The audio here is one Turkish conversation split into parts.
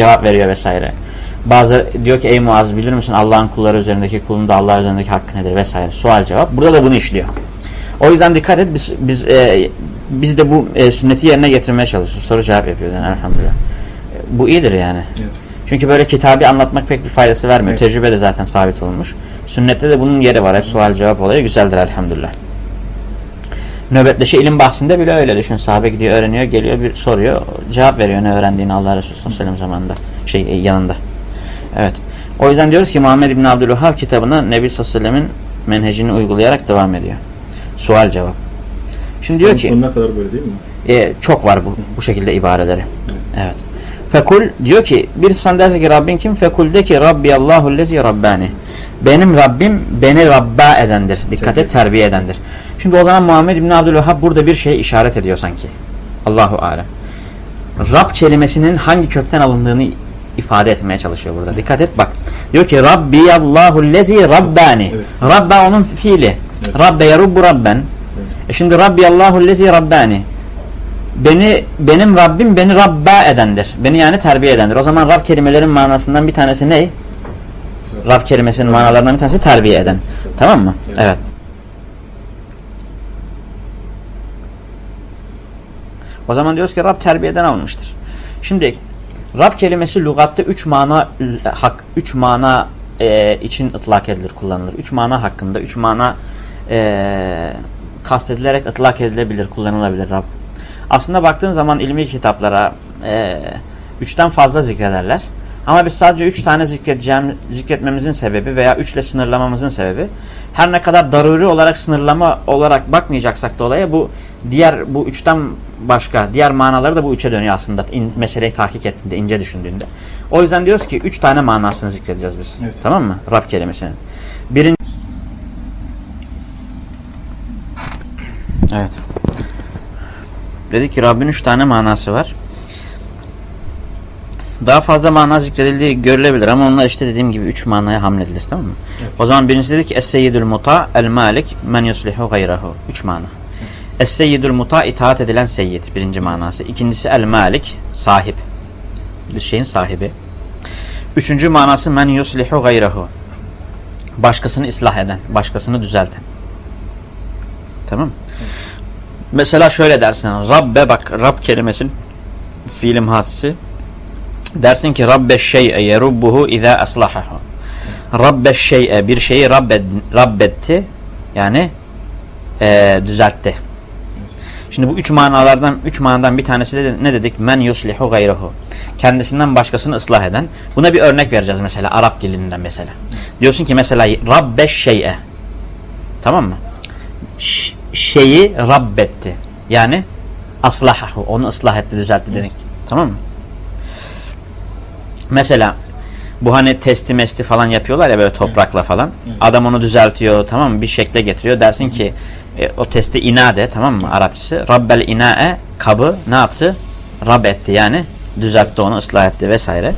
cevap veriyor vesaire. Bazı diyor ki ey Muaz bilir misin Allah'ın kulları üzerindeki kulun da Allah üzerindeki hakkı nedir vesaire. Sual cevap. Burada da bunu işliyor. O yüzden dikkat et biz biz e, biz de bu e, sünneti yerine getirmeye çalışıyoruz. Soru cevap yapıyoruz yani elhamdülillah. E, bu iyidir yani. Evet. Çünkü böyle kitabı anlatmak pek bir faydası vermiyor. Evet. Tecrübe de zaten sabit olmuş. Sünnette de bunun yeri var. Hep sual cevap olayı güzeldir elhamdülillah. Nöbetleşi ilim bahsinde bile öyle düşün. Sahabe gidiyor, öğreniyor, geliyor, bir soruyor. Cevap veriyor ne öğrendiğini Allah Resulü sallallahu aleyhi ve sellem zamanında. Şey e, yanında. Evet. O yüzden diyoruz ki Muhammed İbni Abdülvahhab kitabına Nebi sallallahu aleyhi ve sellemin menhecini uygulayarak devam ediyor. Sual cevap. Şimdi diyor ki Sonuna kadar böyle değil mi? e, çok var bu, bu şekilde ibareleri. Evet. Evet. Fekul diyor ki bir insan derse ki Rabbin kim? Fekul de ki Rabbi Allahu lezi Rabbani. Benim Rabbim beni Rabba edendir. Dikkat et terbiye edendir. Şimdi o zaman Muhammed İbni Abdülvahhab burada bir şeye işaret ediyor sanki. Allahu alem. Rab kelimesinin hangi kökten alındığını ifade etmeye çalışıyor burada. Dikkat et bak. Diyor ki Rabbi Allahu lezi Rabbani. Evet. Rabba onun fiili. Evet. Rabbe yarubbu Rabben. Evet. E şimdi Rabbi Allahu lezi Rabbani. Beni benim Rabbim beni Rabba edendir. Beni yani terbiye edendir. O zaman Rab kelimelerin manasından bir tanesi ne? Rab kelimesinin manalarından bir tanesi terbiye eden. Tamam mı? Evet. Evet. O zaman diyoruz ki Rab terbiyeden alınmıştır. Şimdi Rab kelimesi lügatta üç mana hak üç mana e, için ıtlak edilir, kullanılır. Üç mana hakkında, üç mana e, kastedilerek ıtlak edilebilir, kullanılabilir Rab. Aslında baktığın zaman ilmi kitaplara e, üçten fazla zikrederler. Ama biz sadece üç tane zikredeceğim, zikretmemizin sebebi veya üçle sınırlamamızın sebebi her ne kadar daruri olarak sınırlama olarak bakmayacaksak da olaya bu diğer bu üçten başka diğer manaları da bu üçe dönüyor aslında in, meseleyi tahkik ettiğinde ince düşündüğünde. O yüzden diyoruz ki üç tane manasını zikredeceğiz biz. Evet. Tamam mı? Rab kelimesinin. Birinci Evet. Dedik ki Rabbin üç tane manası var. Daha fazla mana zikredildiği görülebilir ama onlar işte dediğim gibi üç manaya hamledilir tamam mı? Evet. O zaman birincisi dedik ki Es-seyyidül muta el-malik men yuslihu gayrahu. Üç mana. Es-seyyidül muta itaat edilen seyyid birinci manası. İkincisi el-malik sahip. Bir şeyin sahibi. Üçüncü manası men yuslihu gayrahu. Başkasını ıslah eden, başkasını düzelten. Tamam Mesela şöyle dersin. Rabbe bak Rab kelimesinin fiilim hasisi. Dersin ki Rabbe şey'e yerubbuhu izâ aslahahu. Rabbe şey'e bir şeyi rabbed, rabbetti. Yani e, düzeltti. Şimdi bu üç manalardan üç manadan bir tanesi de ne dedik? Men yuslihu gayruhu. Kendisinden başkasını ıslah eden. Buna bir örnek vereceğiz mesela Arap dilinden mesela. Diyorsun ki mesela Rabbe şey'e. Tamam mı? Ş- şeyi rabbetti. Yani aslahahu. Onu ıslah etti, düzeltti dedik. Tamam mı? Mesela bu hani testi mesti falan yapıyorlar ya böyle toprakla falan. Adam onu düzeltiyor tamam mı? Bir şekle getiriyor. Dersin ki e, o testi inade tamam mı? Arapçası. Rabbel inae kabı ne yaptı? Rab etti yani düzeltti onu ıslah etti vesaire.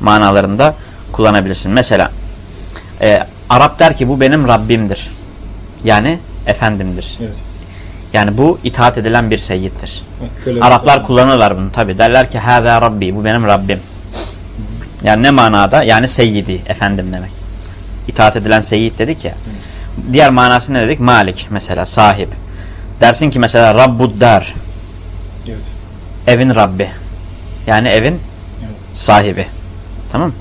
Manalarında kullanabilirsin. Mesela e, Arap der ki bu benim Rabbimdir. Yani efendimdir. Evet. Yani bu itaat edilen bir seyyittir. Köle Araplar mesela. kullanırlar bunu tabi. Derler ki hâzâ Rabbi bu benim Rabbim. Yani ne manada? Yani seyyidi, efendim demek. İtaat edilen seyyid dedik ya. Diğer manası ne dedik? Malik mesela, sahip. Dersin ki mesela Rabbuddar, Evet. evin Rabbi. Yani evin Evet. sahibi. Tamam?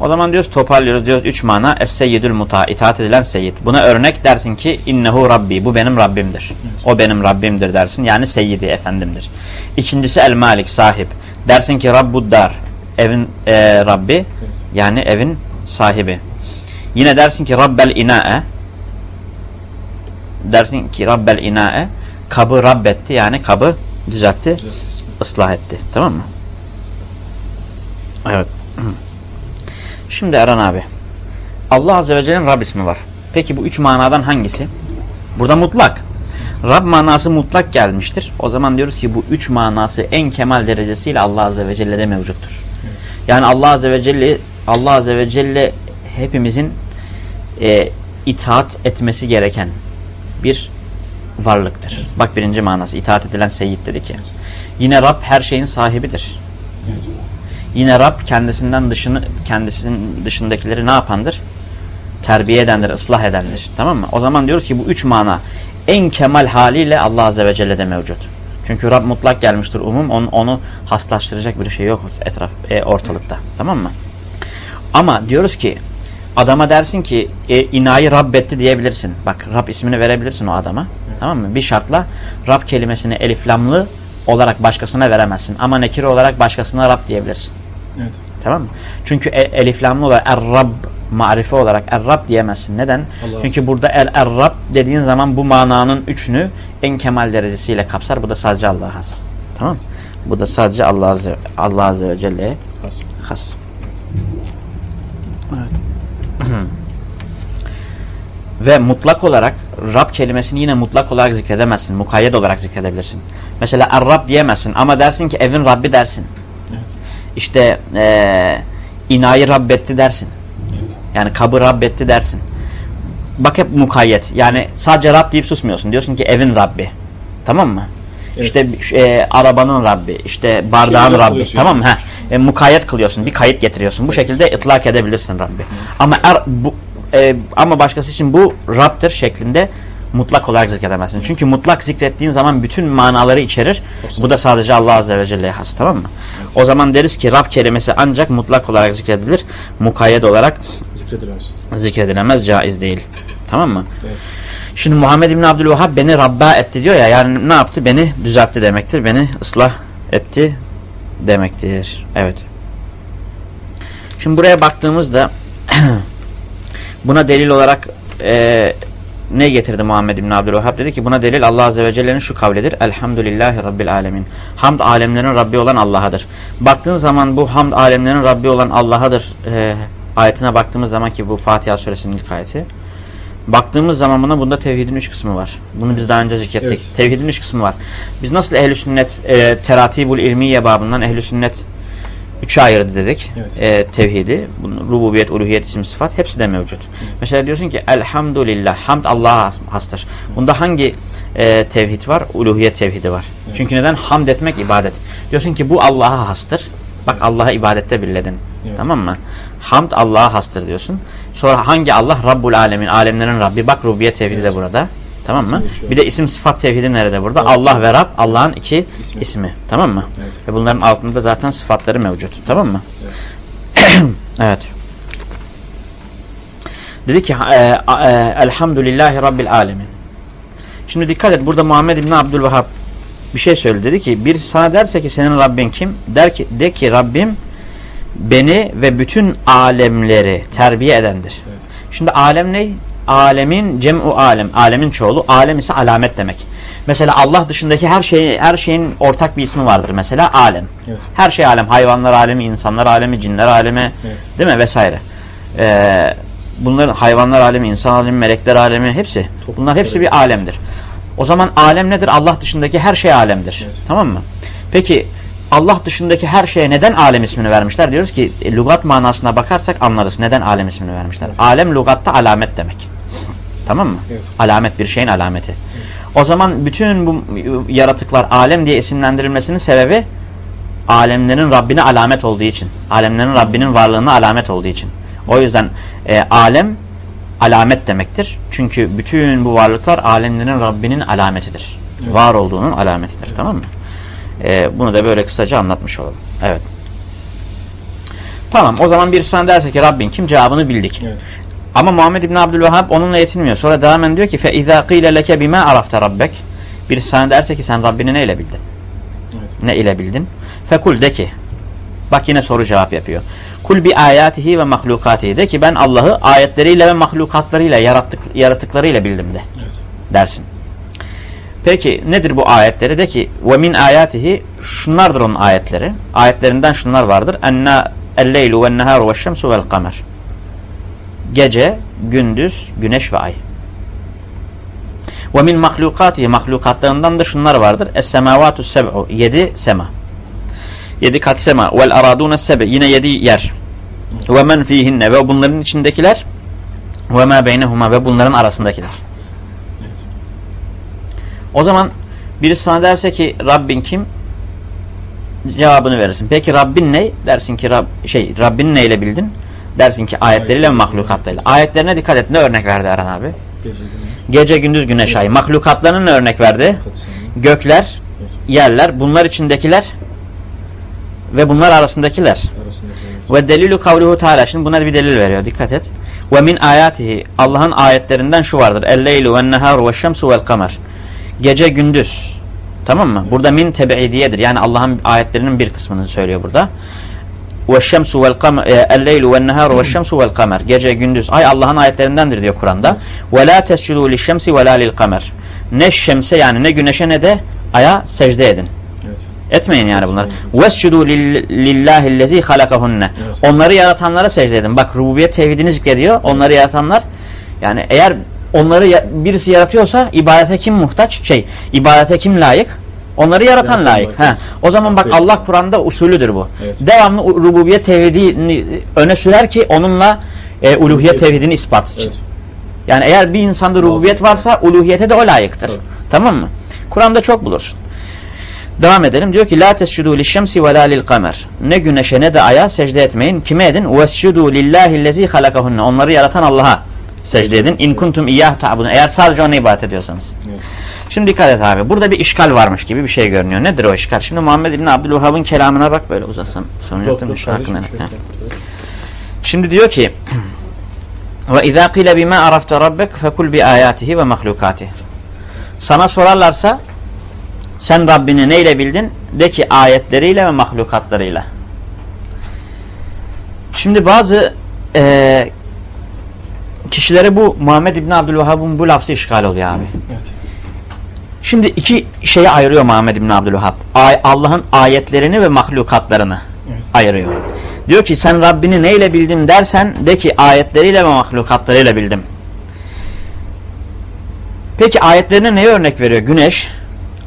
O zaman diyoruz toparlıyoruz diyoruz üç mana es-seyyidül muta itaat edilen seyyid. Buna örnek dersin ki innehu rabbi bu benim Rabbimdir. O benim Rabbimdir dersin. Yani seyyidi efendimdir. İkincisi el malik sahip. Dersin ki rabbuddar evin e, Rabbi yani evin sahibi. Yine dersin ki rabbel inae dersin ki rabbel inae kabı rabbetti yani kabı düzeltti ıslah etti. Tamam mı? Evet. Şimdi Eren abi. Allah Azze ve Celle'nin Rab ismi var. Peki bu üç manadan hangisi? Burada mutlak. Rab manası mutlak gelmiştir. O zaman diyoruz ki bu üç manası en kemal derecesiyle Allah Azze ve Celle'de mevcuttur. Yani Allah Azze ve Celle Allah Azze ve Celle hepimizin e, itaat etmesi gereken bir varlıktır. Bak birinci manası itaat edilen seyyid dedik ya. Yine Rab her şeyin sahibidir. Yine Rab kendisinden dışını kendisinin dışındakileri ne yapandır? Terbiye edendir, ıslah edendir. Tamam mı? O zaman diyoruz ki bu üç mana en kemal haliyle Allah Azze ve Celle'de mevcut. Çünkü Rab mutlak gelmiştir umum. Onu, onu haslaştıracak bir şey yok etraf e, ortalıkta. Tamam mı? Ama diyoruz ki adama dersin ki e, inayı Rabbetti diyebilirsin. Bak Rab ismini verebilirsin o adama. Tamam mı? Bir şartla Rab kelimesini eliflamlı olarak başkasına veremezsin. Ama nekir olarak başkasına Rab diyebilirsin. Evet. Tamam mı? Çünkü e, eliflamlı olarak Er-Rab marife olarak Er-Rab diyemezsin. Neden? Allah Çünkü burada El Er-Rab dediğin zaman bu mananın üçünü en kemal derecesiyle kapsar. Bu da sadece Allah'a has. Tamam mı? Bu da sadece Allah Azze, Allah Azze ve Celle'ye has. has. Evet. Ve mutlak olarak Rab kelimesini yine mutlak olarak zikredemezsin. Mukayyet olarak zikredebilirsin. Mesela Er-Rab diyemezsin ama dersin ki evin Rabbi dersin. Evet. İşte ee, inayı Rabbetti dersin. Evet. Yani kabı Rabbetti dersin. Bak hep mukayyet. Yani sadece Rab deyip susmuyorsun. Diyorsun ki evin Rabbi. Tamam mı? Evet. İşte e, arabanın Rabbi, işte bardağın Rabbi. Tamam mı? E, mukayyet kılıyorsun. Bir kayıt getiriyorsun. Bu şekilde itlak edebilirsin Rabbi. Hı. Ama er, bu, e, ama başkası için bu Rab'dır şeklinde mutlak olarak zikredemezsin. Çünkü mutlak zikrettiğin zaman bütün manaları içerir. Bu da sadece Allah Azze ve Celle'ye has. Tamam mı? Evet. O zaman deriz ki Rab kelimesi ancak mutlak olarak zikredilir. Mukayyet olarak zikredilemez. zikredilemez. Caiz değil. Tamam mı? Evet. Şimdi Muhammed İbni Abdülvahhab beni Rabba etti diyor ya. Yani ne yaptı? Beni düzeltti demektir. Beni ıslah etti demektir. Evet. Şimdi buraya baktığımızda buna delil olarak e, ne getirdi Muhammed İbni Abdülvahhab? Dedi ki buna delil Allah Azze ve Celle'nin şu kavlidir. Elhamdülillahi Rabbil Alemin. Hamd alemlerin Rabbi olan Allah'adır. Baktığın zaman bu hamd alemlerin Rabbi olan Allah'adır e, ayetine baktığımız zaman ki bu Fatiha suresinin ilk ayeti. Baktığımız zaman buna bunda tevhidin üç kısmı var. Bunu biz daha önce zikrettik. Evet. Tevhidin üç kısmı var. Biz nasıl ehl-i sünnet e, teratibul ilmiye babından ehl-i sünnet üçe ayırdı dedik. Evet. E, tevhidi, rububiyet, uluhiyet, isim, sıfat hepsi de mevcut. Evet. Mesela diyorsun ki elhamdülillah, hamd Allah'a hastır. Bunda hangi e, tevhid var? Uluhiyet tevhidi var. Evet. Çünkü neden? Hamd etmek ibadet. Diyorsun ki bu Allah'a hastır. Bak evet. Allah'a ibadette birledin. Evet. Tamam mı? Hamd Allah'a hastır diyorsun. Sonra hangi Allah? Rabbul alemin. Alemlerin Rabbi. Bak rububiyet tevhidi evet. de burada. Tamam mı? Bir de isim sıfat tevhidi nerede burada? Evet. Allah ve Rab Allah'ın iki ismi. ismi. Tamam mı? Evet. Ve bunların altında zaten sıfatları mevcut. Tamam mı? Evet. evet. Dedi ki e, e, Elhamdülillahi Rabbil Alemin. Şimdi dikkat et. Burada Muhammed İbni Abdülvahhab bir şey söyledi. Dedi ki birisi sana derse ki senin Rabbin kim? Der ki, de ki Rabbim beni ve bütün alemleri terbiye edendir. Evet. Şimdi alem ne? Alemin cem'u alem. Alemin çoğulu. Alem ise alamet demek. Mesela Allah dışındaki her şey her şeyin ortak bir ismi vardır mesela alem. Evet. Her şey alem. Hayvanlar alemi, insanlar alemi, cinler alemi, evet. değil mi vesaire. Ee, bunların hayvanlar alemi, insan alemi, melekler alemi hepsi. Bunlar hepsi bir alemdir. O zaman alem nedir? Allah dışındaki her şey alemdir. Evet. Tamam mı? Peki Allah dışındaki her şeye neden alem ismini vermişler? Diyoruz ki e, lügat manasına bakarsak anlarız neden alem ismini vermişler. Evet. Alem lügatta alamet demek. Tamam mı? Evet. Alamet bir şeyin alameti. Evet. O zaman bütün bu yaratıklar alem diye isimlendirilmesinin sebebi alemlerin Rabbine alamet olduğu için. Alemlerin Rabbinin varlığına alamet olduğu için. O yüzden e, alem alamet demektir. Çünkü bütün bu varlıklar alemlerin Rabbinin alametidir. Evet. Var olduğunun alametidir. Evet. Tamam mı? E, bunu da böyle kısaca anlatmış olalım. Evet. Tamam o zaman bir sonra derse ki Rabbin kim cevabını bildik. Evet. Ama Muhammed İbni Abdülvehhab onunla yetinmiyor. Sonra devam diyor ki فَاِذَا قِيلَ لَكَ بِمَا عَرَفْتَ رَبَّكَ Birisi sana derse ki sen Rabbini neyle bildin? Evet. Ne ile bildin? Fekul de ki bak yine soru cevap yapıyor. Kul bi ayatihi ve mahlukatihi de ki ben Allah'ı ayetleriyle ve mahlukatlarıyla yarattık, yaratıklarıyla bildim de. Evet. Dersin. Peki nedir bu ayetleri? De ki ve min ayatihi şunlardır onun ayetleri. Ayetlerinden şunlar vardır. Enna el-leylu ve neharu ve şemsu vel kamer. Gece, gündüz, güneş ve ay. Ve min mahlukatihi mahlukatlarından da şunlar vardır. Es-semavatu seb'u. Yedi sema. Yedi kat sema. Vel aradune sebe. Yine yedi yer. Ve men fihinne. Ve bunların içindekiler. Ve ma beynehuma. Ve bunların arasındakiler. O zaman birisi sana derse ki Rabbin kim? cevabını verirsin. Peki Rabbin ne? Dersin ki Rab, şey Rabbin neyle bildin? Dersin ki ayetleriyle ve mahlukatlarıyla. Ayetlerine dikkat et. Ne örnek verdi Erhan abi? Gece gündüz. Güneş ay. Mahlukatlarına ne örnek verdi? Gökler, yerler, bunlar içindekiler ve bunlar arasındakiler. Ve delilu kavluhu teala. Şimdi buna bir delil veriyor. Dikkat et. Ve min ayatihi. Allah'ın ayetlerinden şu vardır. El-leylu ve neharu ve şemsu vel kamer. Gece gündüz. Tamam mı? Burada min tebi'idiyedir. Yani Allah'ın ayetlerinin bir kısmını söylüyor burada. Ve şemsu vel kamer. El-leylu ve neharu ve şemsu vel kamer. Gece gündüz. Ay Allah'ın ayetlerindendir diyor Kur'an'da. Ve la li şemsi ve la lil kamer. Ne şemse yani ne güneşe ne de aya secde edin. Evet. Etmeyin yani bunları. Vescudu lillahillezî halakahunne. Evet. Onları yaratanlara secde edin. Bak rububiyet tevhidini zikrediyor. Onları yaratanlar yani eğer onları birisi yaratıyorsa ibadete kim muhtaç? Şey, ibadete kim layık? Onları yaratan layık. Ha. O zaman bak Evet. Allah Kur'an'da usulüdür bu. Evet. Devamlı rububiyet tevhidini öne sürer ki onunla e, uluhiyet Evet. tevhidini ispat için. Evet. Yani eğer bir insanda rububiyet varsa uluhiyete de o layıktır. Tabii. Tamam mı? Kur'an'da çok bulursun. Devam edelim. Diyor ki la tescudu lişşemsi ve la lil kamer. Ne güneşe ne de aya secde etmeyin. Kime edin? Vescudu lillahillezî halakahunne. Onları yaratan Allah'a secde edin. İn kuntum iyyah ta'budun. Eğer sadece ona ibadet ediyorsanız. Evet. Şimdi dikkat et abi. Burada bir işgal varmış gibi bir şey görünüyor. Nedir o işgal? Şimdi Muhammed İbni Abdülvahhab'ın kelamına bak böyle uzatsam. Sorun yok değil mi? hakkında. şöyle. Şimdi diyor ki ve izâ qîle bimâ arafte rabbek fekul bi âyâtihi ve mahlukâtihi. Sana sorarlarsa sen Rabbini neyle bildin? De ki ayetleriyle ve mahlukatlarıyla. Şimdi bazı eee kişilere bu Muhammed İbni Abdülvahhab'ın bu lafzı işgal oluyor abi. Evet. Şimdi iki şeye ayırıyor Muhammed İbni Abdülvahhab. Allah'ın ayetlerini ve mahlukatlarını Evet. ayırıyor. Diyor ki sen Rabbini neyle bildin dersen de ki ayetleriyle ve mahlukatlarıyla bildim. Peki ayetlerine neye örnek veriyor? Güneş,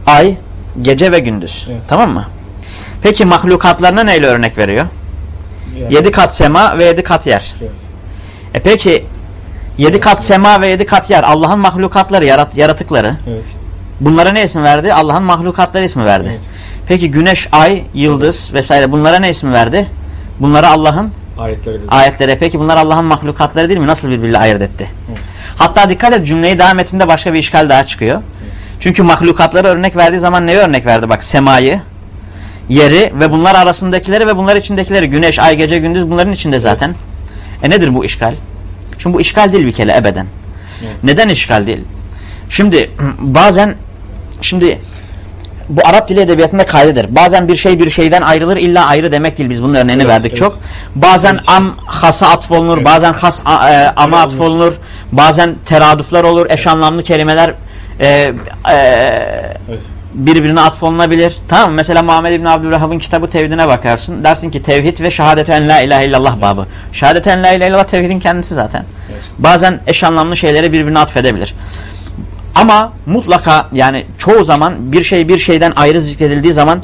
ay, gece ve gündüz. Evet. Tamam mı? Peki mahlukatlarına neyle örnek veriyor? Yani- Yedi kat sema ve yedi kat yer. Evet. E peki yedi kat sema ve yedi kat yer Allah'ın mahlukatları, yarat yaratıkları. Evet. Bunlara ne isim verdi? Allah'ın mahlukatları ismi verdi. Evet. Peki güneş, ay, yıldız vesaire bunlara ne ismi verdi? Bunlara Allah'ın Ayetleri ayetlere. Peki bunlar Allah'ın mahlukatları değil mi? Nasıl birbiriyle ayırt etti? Evet. Hatta dikkat et cümleyi devam ettiğinde başka bir işgal daha çıkıyor. Çünkü mahlukatları örnek verdiği zaman neye örnek verdi? Bak semayı, yeri ve bunlar arasındakileri ve bunlar içindekileri. Güneş, ay, gece, gündüz bunların içinde zaten. E nedir bu işgal? Şimdi bu işgal değil bir kere ebeden. Evet. Neden işgal değil? Şimdi bazen şimdi bu Arap dili edebiyatında kaydedir. Bazen bir şey bir şeyden ayrılır illa ayrı demek değil. Biz bunun örneğini Evet, verdik evet. çok. Bazen Evet. am hasa atfolunur, Evet. bazen has a- e, ama Evet, atfolunur, bazen teradüfler olur, eş anlamlı kelimeler e, e, Evet. birbirine atfolunabilir. Tamam mı? Mesela Muhammed İbni Abdülvahhab'ın kitabı tevhidine bakarsın. Dersin ki tevhid ve şehadet en la ilahe illallah babı. Şehadet en la ilahe illallah tevhidin kendisi zaten. Evet. Bazen eş anlamlı şeyleri birbirine atfedebilir. Ama mutlaka yani çoğu zaman bir şey bir şeyden ayrı zikredildiği zaman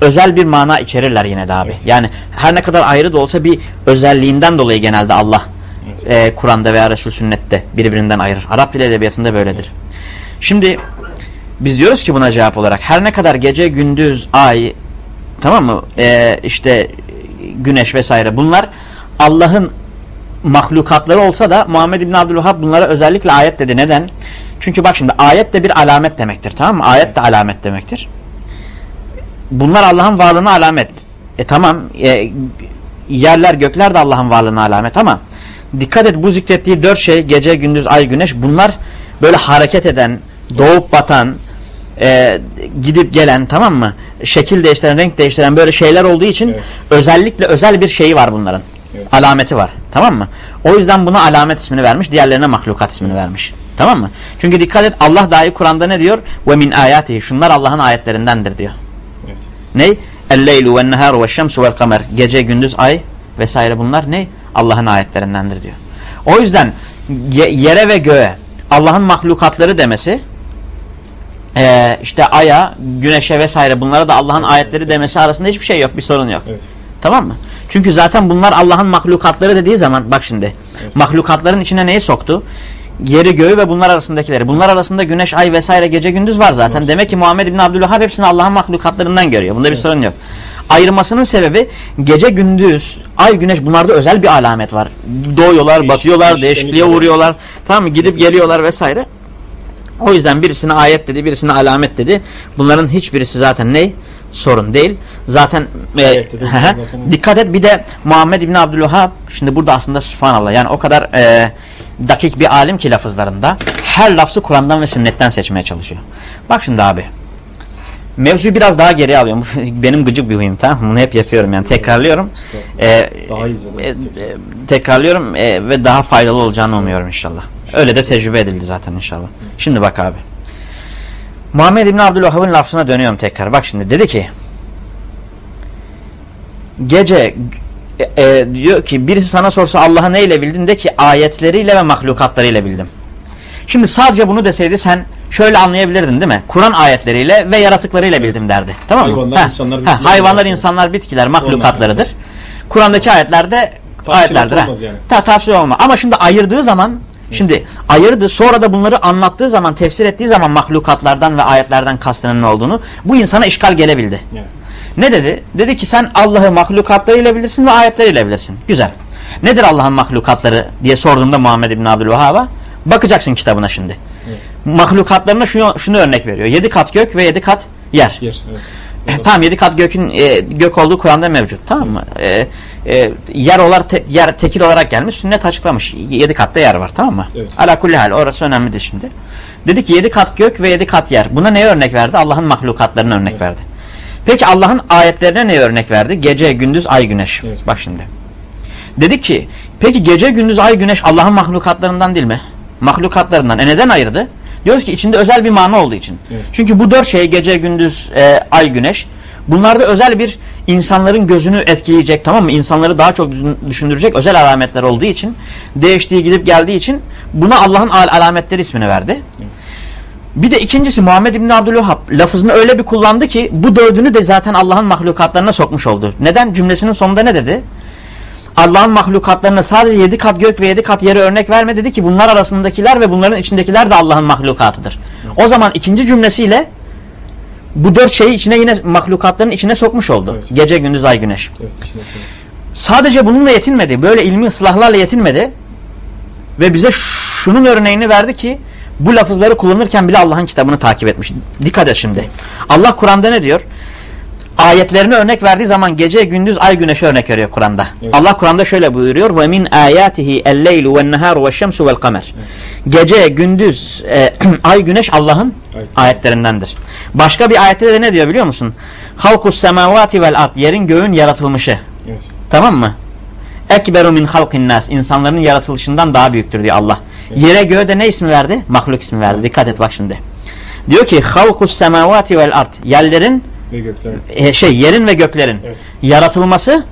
özel bir mana içerirler yine de abi. Evet. Yani her ne kadar ayrı da olsa bir özelliğinden dolayı genelde Allah Evet. e, Kur'an'da veya Resul Sünnet'te birbirinden ayırır. Arap dili edebiyatında böyledir. Şimdi biz diyoruz ki buna cevap olarak her ne kadar gece, gündüz, ay tamam mı? E, işte güneş vesaire bunlar Allah'ın mahlukatları olsa da Muhammed İbn Abdülvahhab bunlara özellikle ayet dedi. Neden? Çünkü bak şimdi ayet de bir alamet demektir tamam mı? Ayet de alamet demektir. Bunlar Allah'ın varlığına alamet. E tamam e, yerler gökler de Allah'ın varlığına alamet ama dikkat et bu zikrettiği dört şey gece gündüz ay güneş bunlar böyle hareket eden doğup batan e, gidip gelen tamam mı şekil değiştiren renk değiştiren böyle şeyler olduğu için Evet. özellikle özel bir şeyi var bunların Evet. alameti var tamam mı o yüzden buna alamet ismini vermiş diğerlerine mahlukat ismini vermiş tamam mı çünkü dikkat et Allah dahi Kur'an'da ne diyor ve min ayatihi şunlar Allah'ın ayetlerindendir diyor Evet. Ney? El-leylu ve neharu ve şemsu vel kamer. Gece, gündüz, ay vesaire bunlar ne? Allah'ın ayetlerindendir diyor. O yüzden ye- yere ve göğe Allah'ın mahlukatları demesi eee, işte aya, güneşe vesaire bunlara da Allah'ın ayetleri demesi arasında hiçbir şey yok. Bir sorun yok. Evet. Tamam mı? Çünkü zaten bunlar Allah'ın mahlukatları dediği zaman bak şimdi Evet. mahlukatların içine neyi soktu? Yeri göğü ve bunlar arasındakileri. Bunlar arasında güneş, ay vesaire gece gündüz var zaten. Evet. Demek ki Muhammed İbn Abdülvahhab hepsini Allah'ın mahlukatlarından görüyor. Bunda bir Evet. sorun yok. Ayırmasının sebebi gece gündüz, ay güneş bunlarda özel bir alamet var. Doğuyorlar, Değiş- batıyorlar, değişikliğe uğruyorlar. Tamam mı? Gidip geliyorlar vesaire. O yüzden birisine ayet dedi, birisine alamet dedi. Bunların hiçbirisi zaten ne? Sorun değil. Zaten e, hı hı. zaten- dikkat et bir de Muhammed İbni Abdülvahhab şimdi burada aslında subhanallah yani o kadar e, dakik bir alim ki lafızlarında her lafzı Kur'an'dan ve sünnetten seçmeye çalışıyor. Bak şimdi abi mevzuyu biraz daha geriye alıyorum. Benim gıcık bir huyum tamam? Bunu hep yapıyorum yani tekrarlıyorum. Estağfurullah. E, Daha iyi e, e, tekrarlıyorum e, ve daha faydalı olacağını umuyorum inşallah. Öyle de tecrübe edildi zaten inşallah. Şimdi bak abi. Muhammed İbni Abdülvahhab'ın lafzına dönüyorum tekrar. Bak şimdi dedi ki gece e, e, diyor ki birisi sana sorsa Allah'ı neyle bildin de ki ayetleriyle ve mahlukatlarıyla bildim. Şimdi sadece bunu deseydi sen şöyle anlayabilirdin değil mi? Kur'an ayetleriyle ve yaratıklarıyla bildim derdi. Tamam mı? Hayvanlar, Ha, insanlar, ha, bitkiler, hayvanlar, yaratılır. insanlar, bitkiler, mahlukatlarıdır. Kur'an'daki ayetlerde Tafsilat ayetlerdir. ha. yani. Ta, tafsir olmaz. Ama şimdi ayırdığı zaman Şimdi ayırdı sonra da bunları anlattığı zaman tefsir ettiği zaman mahlukatlardan ve ayetlerden kastının ne olduğunu bu insana işgal gelebildi. Yani. Ne dedi? Dedi ki sen Allah'ı mahlukatlarıyla bilirsin ve ayetleriyle bilirsin. Güzel. Nedir Allah'ın mahlukatları diye sorduğumda Muhammed İbn Abdülvahhab'a bakacaksın kitabına şimdi. Evet. Mahlukatlarına şunu, şunu örnek veriyor. Yedi kat gök ve yedi kat yer. Yer. Evet. E, tamam yedi kat gökün e, gök olduğu Kur'an'da mevcut. Tamam mı? E, e, yer olarak te- yer tekil olarak gelmiş. Sünnet açıklamış. Yedi katta yer var. Tamam mı? Evet. Ala kulli hal. Orası önemli değil şimdi. Dedi ki yedi kat gök ve yedi kat yer. Buna neye örnek verdi? Allah'ın mahlukatlarına örnek Evet. verdi. Peki Allah'ın ayetlerine neye örnek verdi? Gece, gündüz, ay, güneş. Evet. Bak şimdi. Dedi ki peki gece, gündüz, ay, güneş Allah'ın mahlukatlarından değil mi? Mahlukatlarından. E neden ayırdı? Diyoruz ki içinde özel bir mana olduğu için. Evet. Çünkü bu dört şey gece, gündüz, e, ay, güneş bunlarda özel bir insanların gözünü etkileyecek tamam mı? İnsanları daha çok düşün- düşündürecek özel alametler olduğu için değiştiği gidip geldiği için buna Allah'ın al- alametleri ismini verdi. Evet. Bir de ikincisi Muhammed İbni Abdülvahhab lafızını öyle bir kullandı ki bu dördünü de zaten Allah'ın mahlukatlarına sokmuş oldu. Neden? Cümlesinin sonunda ne dedi? Allah'ın mahlukatlarına sadece yedi kat gök ve yedi kat yere örnek verme dedi ki bunlar arasındakiler ve bunların içindekiler de Allah'ın mahlukatıdır. O zaman ikinci cümlesiyle bu dört şeyi içine yine mahlukatların içine sokmuş oldu. Evet. Gece, gündüz, ay, güneş. Evet. Sadece bununla yetinmedi. Böyle ilmi ıslahlarla yetinmedi. Ve bize şunun örneğini verdi ki bu lafızları kullanırken bile Allah'ın kitabını takip etmiş. Dikkat et şimdi. Allah Kur'an'da ne diyor? Ayetlerini örnek verdiği zaman gece, gündüz, ay, güneşe örnek veriyor Kur'an'da. Evet. Allah Kur'an'da şöyle buyuruyor. Ve min ayatihi el-leylu ve'n-neharu ve'ş-şemsu ve'l-kamer. Gece, gündüz, e, ay, güneş Allah'ın Ayet. ayetlerindendir. Başka bir ayette de ne diyor biliyor musun? Halkus semavati vel ard. Yerin göğün yaratılmışı. Evet. Tamam mı? Ekberu min halkin nas. İnsanların yaratılışından daha büyüktür diyor Allah. Evet. Yere göğe de ne ismi verdi? Mahluk ismi verdi. Dikkat et bak şimdi. Diyor ki halkus semavati vel ard. Yerlerin Ve göklerin. e, şey yerin ve göklerin Evet. yaratılması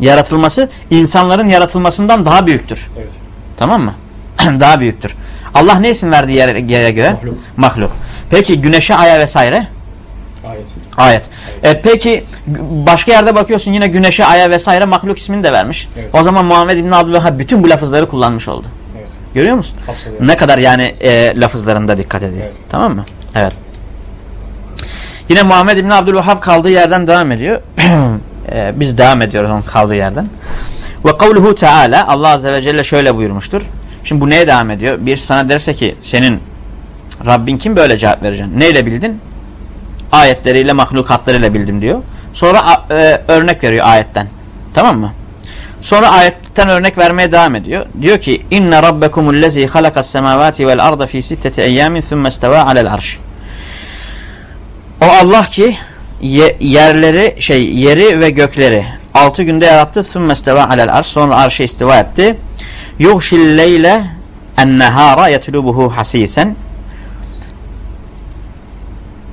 yaratılması insanların yaratılmasından daha büyüktür. Evet. Tamam mı? daha büyüktür. Allah ne isim verdi yere, yere göğe? Mahluk. Mahluk. Peki güneşe, aya vesaire? Ayet. Ayet. E, peki başka yerde bakıyorsun yine güneşe, aya vesaire mahluk ismini de vermiş. Evet. O zaman Muhammed İbn Abdülvahhab bütün bu lafızları kullanmış oldu. Evet. Görüyor musun? Kapsadı. Ne kadar yani e, lafızlarında dikkat ediyor. Evet. Tamam mı? Evet. Yine Muhammed İbn Abdülvahhab kaldığı yerden devam ediyor. E, biz devam ediyoruz onun kaldığı yerden. Ve kavluhu Teala Allah Azze ve Celle şöyle buyurmuştur. Şimdi bu neye devam ediyor? Bir sana derse ki senin Rabbin kim böyle cevap vereceksin? Neyle bildin? Ayetleriyle mahlukatlarıyla bildim diyor. Sonra e, örnek veriyor ayetten. Tamam mı? Sonra ayetten örnek vermeye devam ediyor. Diyor ki inne rabbekumullezî halakas semavati vel arda fi sitteti eyyamin thumme isteva alel arş. O Allah ki ye- yerleri şey yeri ve gökleri altı günde yarattı. Thumme isteva alel arş. Sonra arşa istiva etti. Yuhşil leyle en nehara yetlubuhu hasisen.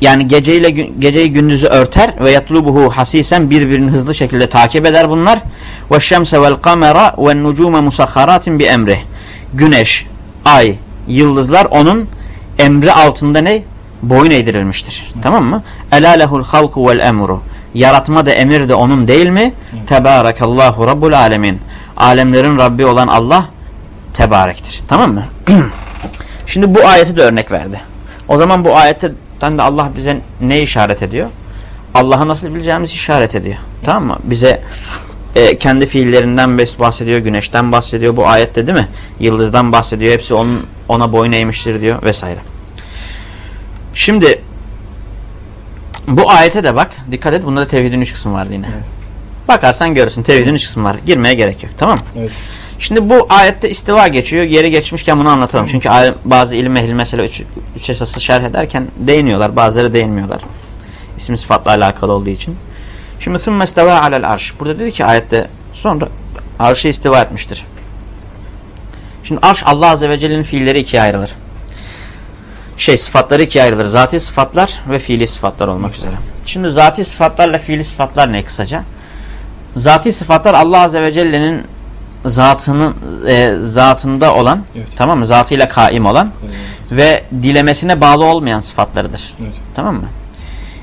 Yani geceyle geceyi gündüzü örter ve yatlubuhu hasisen birbirini hızlı şekilde takip eder bunlar. Ve şemse vel kamera ve nucume musakharatin bi emri. Güneş, ay, yıldızlar onun emri altında ne? Boyun eğdirilmiştir. Tamam mı? Ela lehul halku vel emru. Yaratma da emir de onun değil mi? Tebarakallahu rabbul alemin. Alemlerin Rabbi olan Allah tebarektir. Tamam mı? Şimdi bu ayeti de örnek verdi. O zaman bu ayetten de Allah bize ne işaret ediyor? Allah'ı nasıl bileceğimizi işaret ediyor. Tamam mı? Bize e, kendi fiillerinden bahsediyor, güneşten bahsediyor bu ayette değil mi? Yıldızdan bahsediyor. Hepsi onun ona boyun eğmiştir diyor vesaire. Şimdi bu ayete de bak. Dikkat et. Bunda da tevhidin üç kısmı vardı yine. Evet. Bakarsan görürsün. Tevhidin üç kısmı var. Girmeye gerek yok. Tamam? Evet. Şimdi bu ayette istiva geçiyor. Yeri geçmişken bunu anlatalım. Çünkü bazı ilim ehli mesela üç, esası şerh ederken değiniyorlar. Bazıları değinmiyorlar. İsim sıfatla alakalı olduğu için. Şimdi sümme isteva alel arş. Burada dedi ki ayette sonra arşı istiva etmiştir. Şimdi arş Allah Azze ve Celle'nin fiilleri ikiye ayrılır. Şey sıfatları ikiye ayrılır. Zati sıfatlar ve fiili sıfatlar olmak üzere. Şimdi zati sıfatlarla fiili sıfatlar ne kısaca? Zati sıfatlar Allah Azze ve Celle'nin zatının e, zatında olan Evet. tamam mı? Zatıyla kaim olan Evet. ve dilemesine bağlı olmayan sıfatlarıdır. Evet. Tamam mı?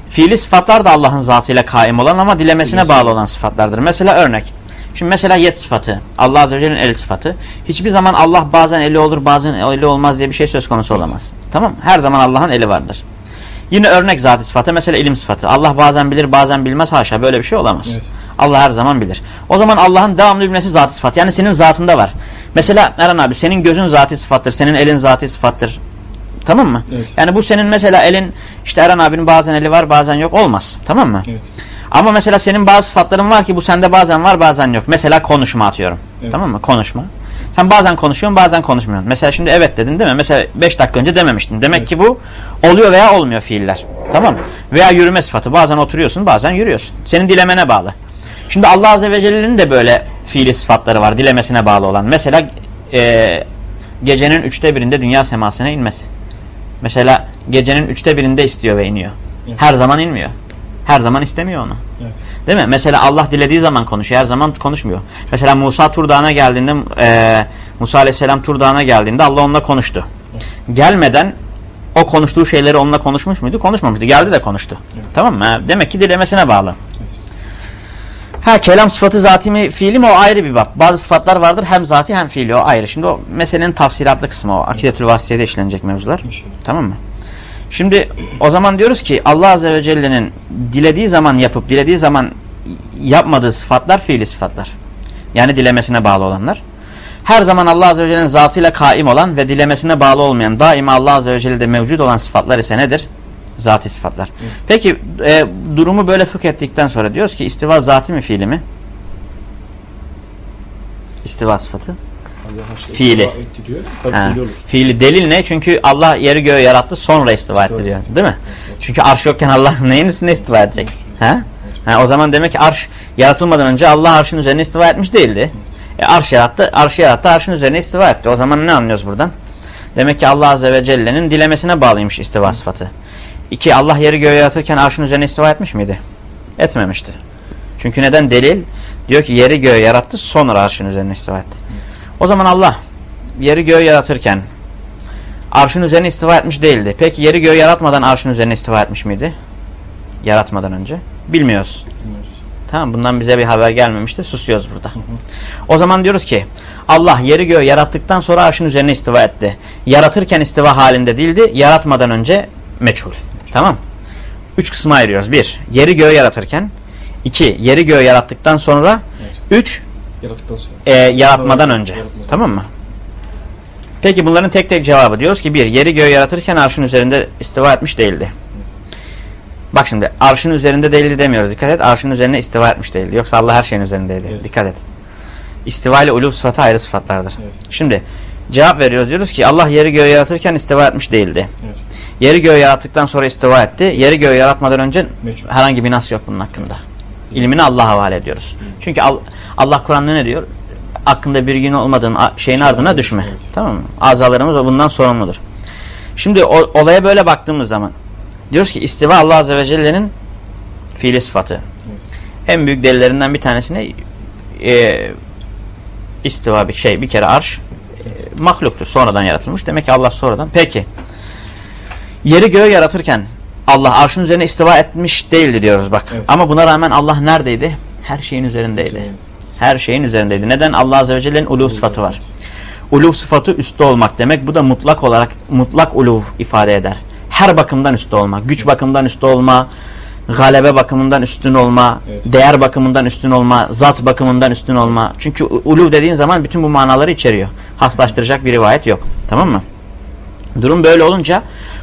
Fiili sıfatlar da Allah'ın zatıyla kaim olan ama dilemesine Dilemesi. bağlı olan sıfatlardır. Mesela örnek. Şimdi mesela yet sıfatı. Allah Azze ve Celle'nin el sıfatı. Hiçbir zaman Allah bazen eli olur bazen eli olmaz diye bir şey söz konusu olamaz. Tamam? Her zaman Allah'ın eli vardır. Yine örnek zati sıfatı. Mesela ilim sıfatı. Allah bazen bilir bazen bilmez. Haşa böyle bir şey olamaz. Evet. Allah her zaman bilir. O zaman Allah'ın devamlı bilmesi zatı sıfat. Yani senin zatında var. Mesela Eren abi senin gözün zati sıfattır. Senin elin zati sıfattır. Tamam mı? Evet. Yani bu senin mesela elin işte Eren abinin bazen eli var bazen yok olmaz. Tamam mı? Evet. Ama mesela senin bazı sıfatların var ki bu sende bazen var bazen yok. Mesela konuşma atıyorum. Evet. Tamam mı? Konuşma. Sen bazen konuşuyorsun bazen konuşmuyorsun. Mesela şimdi evet dedin değil mi? Mesela 5 dakika önce dememiştin. Demek Evet. ki bu oluyor veya olmuyor fiiller. Tamam mı? Veya yürüme sıfatı. Bazen oturuyorsun bazen yürüyorsun. Senin dilemene bağlı. Şimdi Allah Azze ve Celle'nin de böyle fiili sıfatları var. Dilemesine bağlı olan. Mesela e, gecenin üçte birinde dünya semasına inmesi. Mesela gecenin üçte birinde istiyor ve iniyor. Evet. Her zaman inmiyor. Her zaman istemiyor onu. Evet. Değil mi? Mesela Allah dilediği zaman konuşuyor. Her zaman konuşmuyor. Mesela Musa Tur Dağı'na geldiğinde e, Musa Aleyhisselam Tur Dağı'na geldiğinde Allah onunla konuştu. Gelmeden o konuştuğu şeyleri onunla konuşmuş muydu? Konuşmamıştı. Geldi de konuştu. Evet. Tamam mı? Demek ki dilemesine bağlı. Evet. Ha kelam sıfatı zati mi fiili mi o ayrı bir bab. Bazı sıfatlar vardır hem zati hem fiili o ayrı. Şimdi o meselenin tafsilatlı kısmı o. Akidetül vasiyede işlenecek mevzular. Tamam mı? Şimdi o zaman diyoruz ki Allah Azze ve Celle'nin dilediği zaman yapıp dilediği zaman yapmadığı sıfatlar fiili sıfatlar. Yani dilemesine bağlı olanlar. Her zaman Allah Azze ve Celle'nin zatıyla kaim olan ve dilemesine bağlı olmayan daima Allah Azze ve Celle'de mevcut olan sıfatlar ise nedir? Zati sıfatlar. Evet. Peki e, durumu böyle fıkh ettikten sonra diyoruz ki istiva zati mi fiili mi? İstiva sıfatı. Fiili. Ha, fiili delil ne? Çünkü Allah yeri göğü yarattı sonra istiva etti İstiva diyor. etti. Değil mi? Çünkü arş yokken Allah neyin üstünde istiva edecek? Ha? Ha, o zaman demek ki arş yaratılmadan önce Allah arşın üzerine istiva etmiş değildi. E, arş yarattı, arşı yarattı, arşın üzerine istiva etti. O zaman ne anlıyoruz buradan? Demek ki Allah Azze ve Celle'nin dilemesine bağlıymış istiva sıfatı. İki, Allah yeri göğü yaratırken arşın üzerine istiva etmiş miydi? Etmemişti. Çünkü neden? Delil diyor ki yeri göğü yarattı sonra arşın üzerine istiva etti. O zaman Allah yeri göğü yaratırken arşın üzerine istiva etmiş değildi. Peki yeri göğü yaratmadan arşın üzerine istiva etmiş miydi? Yaratmadan önce. Bilmiyoruz. Bilmiyoruz. Tamam bundan bize bir haber gelmemişti. Susuyoruz burada. Hı hı. O zaman diyoruz ki Allah yeri göğü yarattıktan sonra arşın üzerine istiva etti. Yaratırken istiva halinde değildi. Yaratmadan önce meçhul. Tamam. Üç kısma ayırıyoruz. Bir, yeri göğü yaratırken. iki yeri göğü yarattıktan sonra. Evet. Üç, Yarattıktan sonra. e, yaratmadan önce. yaratmadan. Tamam mı? Peki bunların tek tek cevabı diyoruz ki bir, yeri göğü yaratırken arşın üzerinde istiva etmiş değildi. Bak şimdi arşın üzerinde değildi demiyoruz. Dikkat et arşın üzerine istiva etmiş değildi. Yoksa Allah her şeyin üzerindeydi. Evet. Dikkat et. İstiva ile uluv sıfatı ayrı sıfatlardır. Evet. Şimdi cevap veriyoruz. Diyoruz ki Allah yeri göğü yaratırken istiva etmiş değildi. Evet. Yeri göğü yarattıktan sonra istiva etti. Yeri göğü yaratmadan önce Meçhul. herhangi bir nas yok bunun hakkında. İlmini Allah'a havale ediyoruz. Çünkü Al- Allah Kur'an'da ne diyor? Hakkında bir gün olmadığın şeyin ardına düşme. Tamam mı? Azalarımız bundan sorumludur. Şimdi o, olaya böyle baktığımız zaman diyoruz ki istiva Allah Azze ve Celle'nin fiili sıfatı. En büyük delillerinden bir tanesine e, istiva bir şey bir kere arş e, mahluktur. Sonradan yaratılmış. Demek ki Allah sonradan. Peki yeri göğü yaratırken Allah arşın üzerine istiva etmiş değildi diyoruz bak. Evet. Ama buna rağmen Allah neredeydi? Her şeyin üzerindeydi. Evet. Her şeyin üzerindeydi. Neden? Allah Azze ve Celle'nin uluv sıfatı var. Uluv sıfatı üstte olmak demek. Bu da mutlak olarak mutlak uluv ifade eder. Her bakımdan üstte olma. Güç bakımından üstte olma. galebe bakımından üstün olma, Evet. değer bakımından üstün olma, zat bakımından üstün olma. Çünkü uluv dediğin zaman bütün bu manaları içeriyor. Haslaştıracak bir rivayet yok. Tamam mı? Durum böyle olunca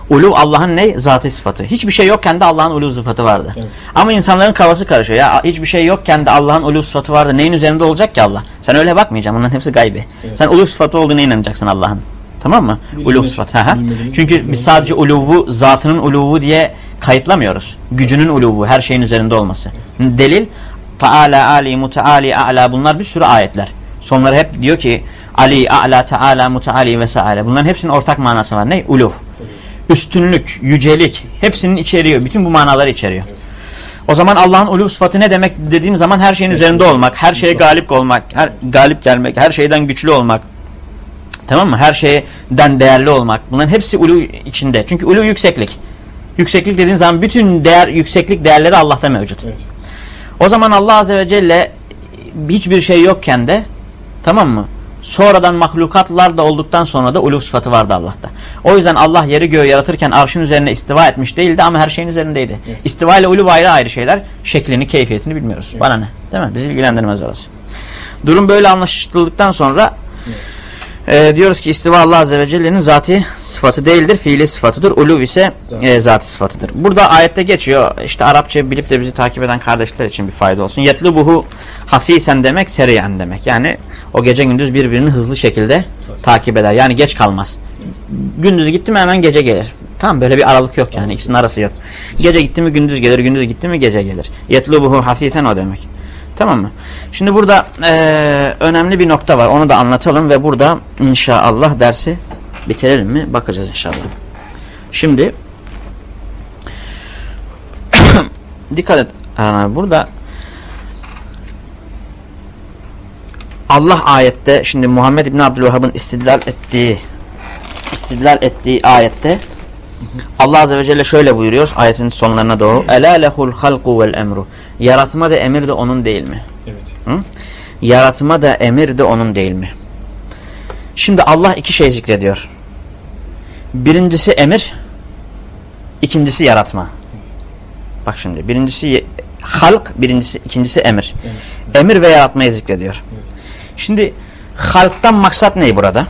uluv Allah'ın ne? Zatı sıfatı. Hiçbir şey yokken de Allah'ın uluv sıfatı vardı. Evet. Ama insanların kafası karışıyor. Ya hiçbir şey yokken de Allah'ın uluv sıfatı vardı. Neyin üzerinde olacak ki Allah? Sen öyle bakmayacaksın. Bunların hepsi gaybi. Evet. Sen uluv sıfatı olduğuna inanacaksın Allah'ın. Tamam mı? Hı hı. bilmediğimiz- Çünkü biz sadece uluvu, zatının uluvu diye kayıtlamıyoruz. Gücünün uluvu, her şeyin üzerinde olması. Delil, Taala, Ali, Muteali, A'la bunlar bir sürü ayetler. Sonları hep diyor ki Ali, A'la, Teala, Muteali vesaire. Bunların hepsinin ortak manası var. Ne? Uluv. Üstünlük, yücelik hepsinin içeriyor. Bütün bu manaları içeriyor. O zaman Allah'ın uluv sıfatı ne demek dediğim zaman her şeyin üzerinde olmak, her şeye galip olmak, her galip gelmek, her şeyden güçlü olmak. Tamam mı? Her şeyden değerli olmak. Bunların hepsi ulu içinde. Çünkü ulu yükseklik. Yükseklik dediğin zaman bütün değer yükseklik değerleri Allah'ta mevcut. Evet. O zaman Allah Azze ve Celle hiçbir şey yokken de tamam mı? Sonradan mahlukatlar da olduktan sonra da uluv sıfatı vardı Allah'ta. O yüzden Allah yeri göğü yaratırken arşın üzerine istiva etmiş değildi ama her şeyin üzerindeydi. Evet. İstiva ile uluv ayrı ayrı şeyler. Şeklini, keyfiyetini bilmiyoruz. Evet. Bana ne? Değil mi? Bizi ilgilendirmez orası. Durum böyle anlaşıldıktan sonra e, diyoruz ki istiva Allah Azze ve Celle'nin zati sıfatı değildir, fiili sıfatıdır. Uluv ise Zati. e, zati sıfatıdır. Burada ayette geçiyor. İşte Arapça bilip de bizi takip eden kardeşler için bir fayda olsun. Yetlubuhu hasisen demek, seriyen demek. Yani o gece gündüz birbirini hızlı şekilde takip eder. Yani geç kalmaz. Gündüz gitti mi hemen gece gelir. Tamam böyle bir aralık yok yani. ikisinin arası yok. Gece gitti mi gündüz gelir, gündüz gitti mi gece gelir. Yetlubuhu hasisen o demek. Tamam mı? Şimdi burada eee, önemli bir nokta var. Onu da anlatalım ve burada inşallah dersi bitirelim mi? Bakacağız inşallah. Şimdi dikkat et Erhan abi. Burada Allah ayette şimdi Muhammed İbni Abdülvahhab'ın istidlal ettiği istidlal ettiği ayette Allah Azze ve Celle şöyle buyuruyor ayetin sonlarına doğru. Ela lehul halku vel emru. Yaratma da emir de onun değil mi? Evet. Hı? Yaratma da emir de onun değil mi? Şimdi Allah iki şey zikrediyor. Birincisi emir, ikincisi yaratma. Bak şimdi birincisi halk, birincisi ikincisi emir. Evet. Emir ve yaratmayı zikrediyor. Evet. Şimdi halktan maksat ne burada?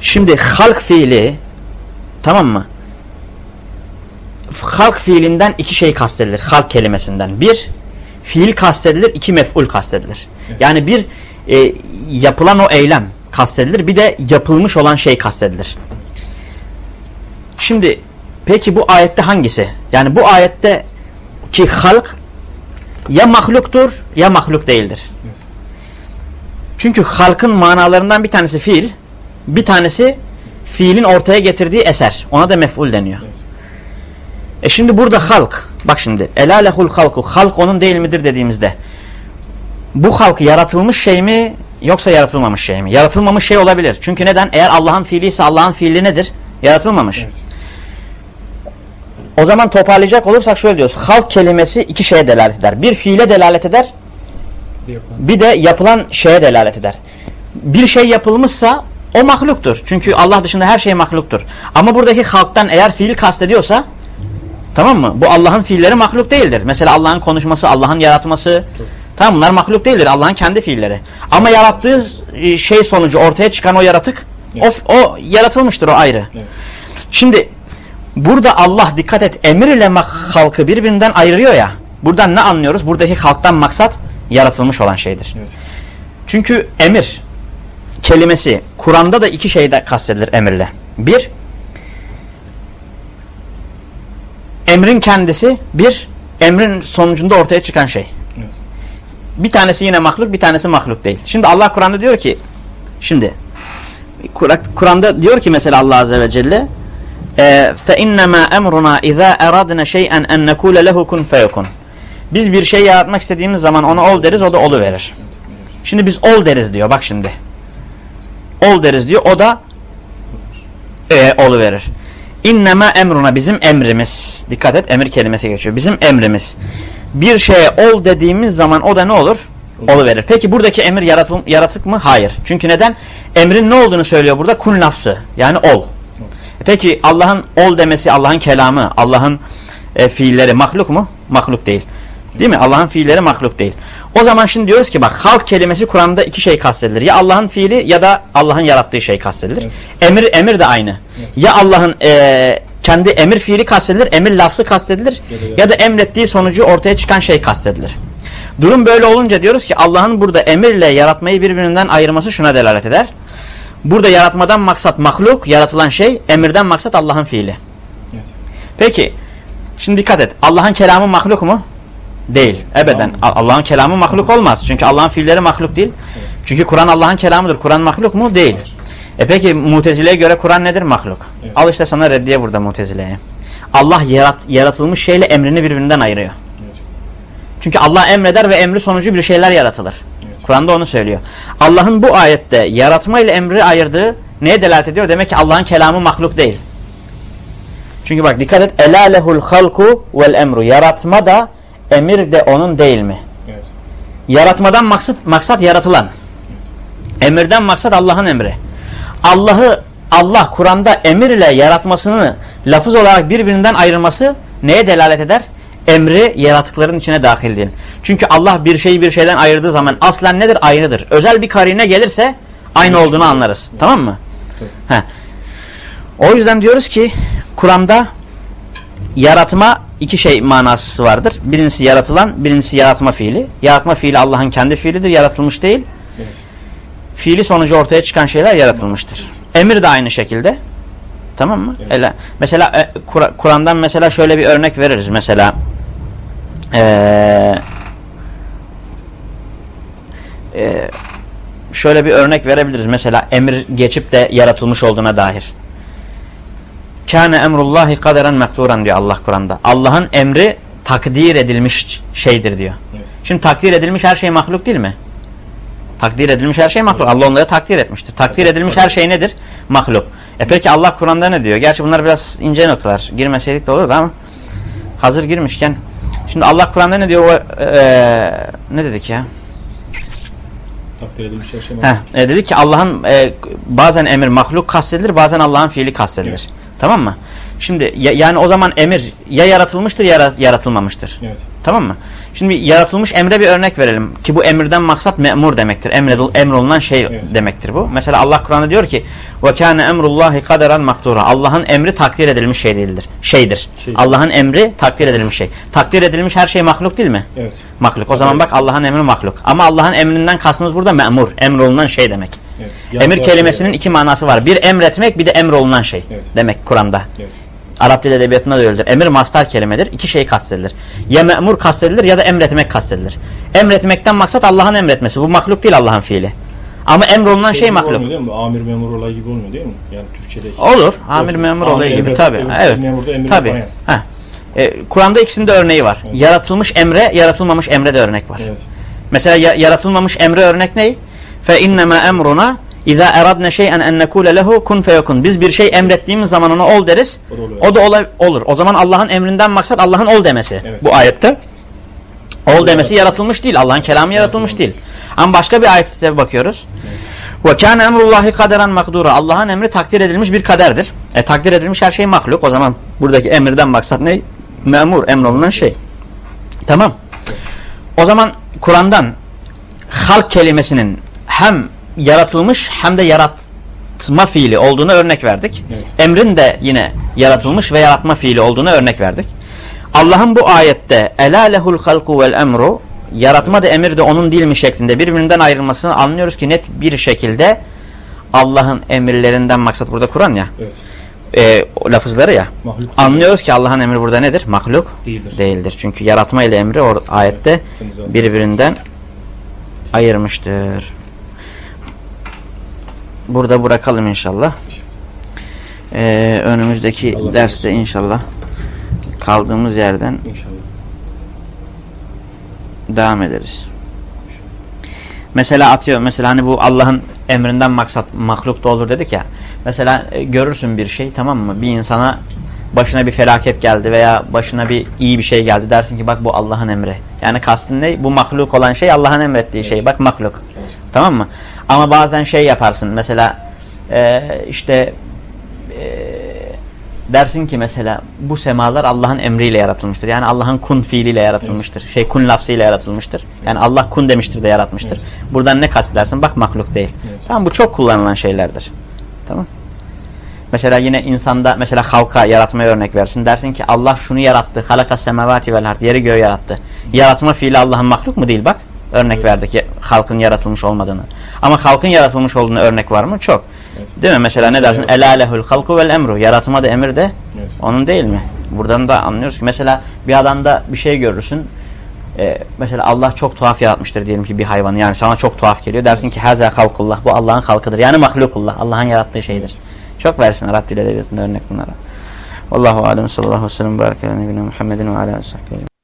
Şimdi halk fiili tamam mı? Halk fiilinden iki şey kastedilir. Halk kelimesinden. Bir, fiil kastedilir. iki mef'ul kastedilir. Yani bir e, yapılan o eylem kastedilir. Bir de yapılmış olan şey kastedilir. Şimdi peki bu ayette hangisi? Yani bu ayette ki halk ya mahluktur ya mahluk değildir. Çünkü halkın manalarından bir tanesi fiil, bir tanesi fiilin ortaya getirdiği eser. Ona da mef'ul deniyor. Evet. E şimdi burada halk, bak şimdi, elâ lehul halku, halk onun değil midir dediğimizde, bu halk yaratılmış şey mi, yoksa yaratılmamış şey mi? Yaratılmamış şey olabilir. Çünkü neden? Eğer Allah'ın fiili ise Allah'ın fiili nedir? Yaratılmamış. Evet. O zaman toparlayacak olursak şöyle diyoruz. Halk kelimesi iki şeye delalet eder. Bir fiile delalet eder, bir de yapılan şeye delalet eder. Bir şey yapılmışsa o mahluktur. Çünkü Allah dışında her şey mahluktur. Ama buradaki halktan eğer fiil kastediyorsa tamam mı? Bu Allah'ın fiilleri mahluk değildir. Mesela Allah'ın konuşması, Allah'ın yaratması tamam bunlar mahluk değildir. Allah'ın kendi fiilleri. Ama yarattığı e, şey sonucu ortaya çıkan o yaratık Evet. o, o yaratılmıştır o ayrı. Evet. Şimdi burada Allah dikkat et emir ile halkı birbirinden ayırıyor ya. Buradan ne anlıyoruz? Buradaki halktan maksat yaratılmış olan şeydir. Evet. Çünkü emir kelimesi Kur'an'da da iki şeyde kastedilir emirle. Bir, emrin kendisi, bir, emrin sonucunda ortaya çıkan şey. Evet. Bir tanesi yine mahluk, bir tanesi mahluk değil. Şimdi Allah Kur'an'da diyor ki, şimdi Kur- Kur'an'da diyor ki mesela Allah Azze ve Celle فَاِنَّمَا اَمْرُنَا اِذَا اَرَادْنَا شَيْئًا اَنْ نَكُولَ لَهُ كُنْ فَيَكُنْ Biz bir şey yaratmak istediğimiz zaman ona ol deriz, o da olu verir. Şimdi biz ol deriz diyor bak şimdi. Ol deriz diyor o da e, olu verir. İnnema emruna bizim emrimiz. Dikkat et emir kelimesi geçiyor. Bizim emrimiz. Bir şeye ol dediğimiz zaman o da ne olur? Olu verir. Peki buradaki emir yaratıl, yaratık mı? Hayır. Çünkü neden? Emrin ne olduğunu söylüyor burada? Kun lafzı. Yani ol. Peki Allah'ın ol demesi, Allah'ın kelamı, Allah'ın e, fiilleri mahluk mu? Mahluk değil. Değil mi? Allah'ın fiilleri mahluk değil. O zaman şimdi diyoruz ki bak halk kelimesi Kur'an'da iki şey kastedilir. Ya Allah'ın fiili ya da Allah'ın yarattığı şey kastedilir. Evet. Emir emir de aynı. Evet. Ya Allah'ın e, kendi emir fiili kastedilir, emir lafzı kastedilir da- ya da emrettiği sonucu ortaya çıkan şey kastedilir. Durum böyle olunca diyoruz ki Allah'ın burada emirle yaratmayı birbirinden ayırması şuna delalet eder. Burada yaratmadan maksat mahluk, yaratılan şey, emirden maksat Allah'ın fiili. Evet. Peki, şimdi dikkat et. Allah'ın kelamı mahluk mu? Değil. Ebeden. Allah'ın kelamı mahluk olmaz. Çünkü Allah'ın fiilleri mahluk değil. Çünkü Kur'an Allah'ın kelamıdır. Kur'an mahluk mu? Değil. E peki Mutezile'ye göre Kur'an nedir? Mahluk. Evet. Al işte sana reddiye burada Mutezile'ye. Allah yarat, yaratılmış şeyle emrini birbirinden ayırıyor. Evet. Çünkü Allah emreder ve emri sonucu bir şeyler yaratılır. Evet. Kur'an'da onu söylüyor. Allah'ın bu ayette yaratma ile emri ayırdığı neye delalet ediyor? Demek ki Allah'ın kelamı mahluk değil. Çünkü bak dikkat et. Ela lehul halku vel emru. Yaratma da emir de onun değil mi? Evet. Yaratmadan maksat, maksat yaratılan. Emirden maksat Allah'ın emri. Allah'ı Allah Kur'an'da emir ile yaratmasını lafız olarak birbirinden ayırması neye delalet eder? Emri yaratıkların içine dahil değil. Çünkü Allah bir şeyi bir şeyden ayırdığı zaman aslen nedir? Aynıdır. Özel bir karine gelirse aynı olduğunu anlarız. Tamam mı? Tabii. Heh. O yüzden diyoruz ki Kur'an'da yaratma iki şey manası vardır. Birincisi yaratılan, birincisi yaratma fiili. Yaratma fiili Allah'ın kendi fiilidir, yaratılmış değil. Evet. Fiili sonucu ortaya çıkan şeyler yaratılmıştır. Emir de aynı şekilde. Tamam mı? Evet. Ele, mesela e, Kur- Kur'an'dan mesela şöyle bir örnek veririz. Mesela eee eee, şöyle bir örnek verebiliriz. Mesela emir geçip de yaratılmış olduğuna dair. Kâne emrullahi kaderen mekturan diyor Allah Kur'an'da. Allah'ın emri takdir edilmiş şeydir diyor. Evet. Şimdi takdir edilmiş her şey mahluk değil mi? Takdir edilmiş her şey mahluk. Allah onları takdir etmiştir. Takdir edilmiş her şey nedir? Mahluk. E peki Allah Kur'an'da ne diyor? Gerçi bunlar biraz ince noktalar. Girmeseydik de olurdu ama hazır girmişken. Şimdi Allah Kur'an'da ne diyor? O, e, ne dedik ya? Takdir edilmiş her şey Heh, e, dedi ki Allah'ın e, bazen emir mahluk kastedilir, bazen Allah'ın fiili kastedilir. Evet. Tamam mı? Şimdi ya- yani o zaman emir ya yaratılmıştır ya yaratılmamıştır. Evet. Tamam mı? Şimdi yaratılmış emre bir örnek verelim. Ki bu emirden maksat memur demektir. Emredil, emrolunan şey Evet. demektir bu. Mesela Allah Kur'an'da diyor ki ve kâne emrullahi kaderen maktura. Allah'ın emri takdir edilmiş şey değildir. Şeydir. Şey. Allah'ın emri takdir edilmiş şey. Takdir edilmiş her şey mahluk değil mi? Evet. Mahluk. O zaman Evet. bak Allah'ın emri mahluk. Ama Allah'ın emrinden kastımız burada memur. Emrolunan şey demek. Evet. Emir kelimesinin şey- iki manası var. Bir emretmek bir de emrolunan şey Evet. demek Kur'an'da. Evet. Arap dil edebiyatında da öyledir. Emir mastar kelimedir. İki şey kastedilir. Ya memur kastedilir ya da emretmek kastedilir. Emretmekten maksat Allah'ın emretmesi. Bu mahluk değil Allah'ın fiili. Ama emrolunan şey, mahluk. Olmuyor değil mi? Amir memur olayı gibi olmuyor değil mi? Yani Türkçedeki. Olur. Amir memur Amir olayı gibi. emret- Tabi. Evet. emir Tabi. E, Kur'an'da ikisinde örneği var. Evet. Yaratılmış emre, yaratılmamış emre de örnek var. Evet. Mesela ya- yaratılmamış emre örnek ne? Fe innema emruna iza eradne şey'en en nekule lehu kun feyekun. Biz bir şey emrettiğimiz zaman ona ol deriz. O da. O da olur. O zaman Allah'ın emrinden maksat Allah'ın ol demesi. Evet. Bu ayette. Ol demesi yaratılmış değil. Allah'ın kelamı yaratılmış değil. Ama başka bir ayette bakıyoruz. Ve kâne emrullahi kaderen makdura. Allah'ın emri takdir edilmiş bir kaderdir. E takdir edilmiş her şey mahluk. O zaman buradaki emirden maksat ne? Memur, emrolunan şey. Tamam. O zaman Kur'an'dan halk kelimesinin hem yaratılmış hem de yaratma fiili olduğunu örnek verdik. Evet. Emrin de yine yaratılmış ve yaratma fiili olduğunu örnek verdik. Allah'ın bu ayette elâ lehul halku vel emru yaratma da emir de onun değil mi şeklinde birbirinden ayrılmasını anlıyoruz ki net bir şekilde Allah'ın emirlerinden maksat burada Kur'an ya Evet. e, o lafızları ya Mahluk anlıyoruz ki Allah'ın emri burada nedir? Mahluk değildir. değildir. Çünkü yaratma ile emri or ayette Evet, birbirinden ayırmıştır. Burada bırakalım inşallah. Ee, önümüzdeki Allah derste inşallah kaldığımız yerden İnşallah. devam ederiz. Mesela atıyor mesela hani bu Allah'ın emrinden maksat mahluk da olur dedik ya. Mesela e, görürsün bir şey tamam mı? Bir insana başına bir felaket geldi veya başına bir iyi bir şey geldi. Dersin ki bak bu Allah'ın emri. Yani kastın ne? Bu mahluk olan şey Allah'ın emrettiği şey. Evet. Bak mahluk. Evet. Tamam mı? Ama bazen şey yaparsın. Mesela e, işte e, dersin ki mesela bu semalar Allah'ın emriyle yaratılmıştır. Yani Allah'ın kun fiiliyle yaratılmıştır. Şey kun lafzıyla yaratılmıştır. Yani Allah kun demiştir de yaratmıştır. Evet. Buradan ne kastedersin? Bak mahluk değil. Evet. Tamam bu çok kullanılan şeylerdir. Tamam. Mesela yine insanda mesela halka yaratmaya örnek versin. Dersin ki Allah şunu yarattı. Halakas semavati vel ard. Yeri göğü yarattı. Yaratma fiili Allah'ın mahluk mu değil? Bak örnek Evet. verdik halkın yaratılmış olmadığını. Ama halkın yaratılmış olduğunu örnek var mı? Çok. Evet. Değil mi? Mesela ne dersin? Evet. Ela lehul halku vel emru. Yaratma da emir de Evet. onun değil mi? Buradan da anlıyoruz ki mesela bir adamda bir şey görürsün. Ee, mesela Allah çok tuhaf yaratmıştır diyelim ki bir hayvanı. Yani sana çok tuhaf geliyor. Dersin ki haza halkullah. Bu Allah'ın halkıdır. Yani mahlukullah. Allah'ın yarattığı şeydir. Çok versin Arap dil edebiyatında örnek bunlara. Allahu alem sallallahu aleyhi ve sellem. Barakalahu nebine Muhammedin ve ala aleyhi ve sahbihi.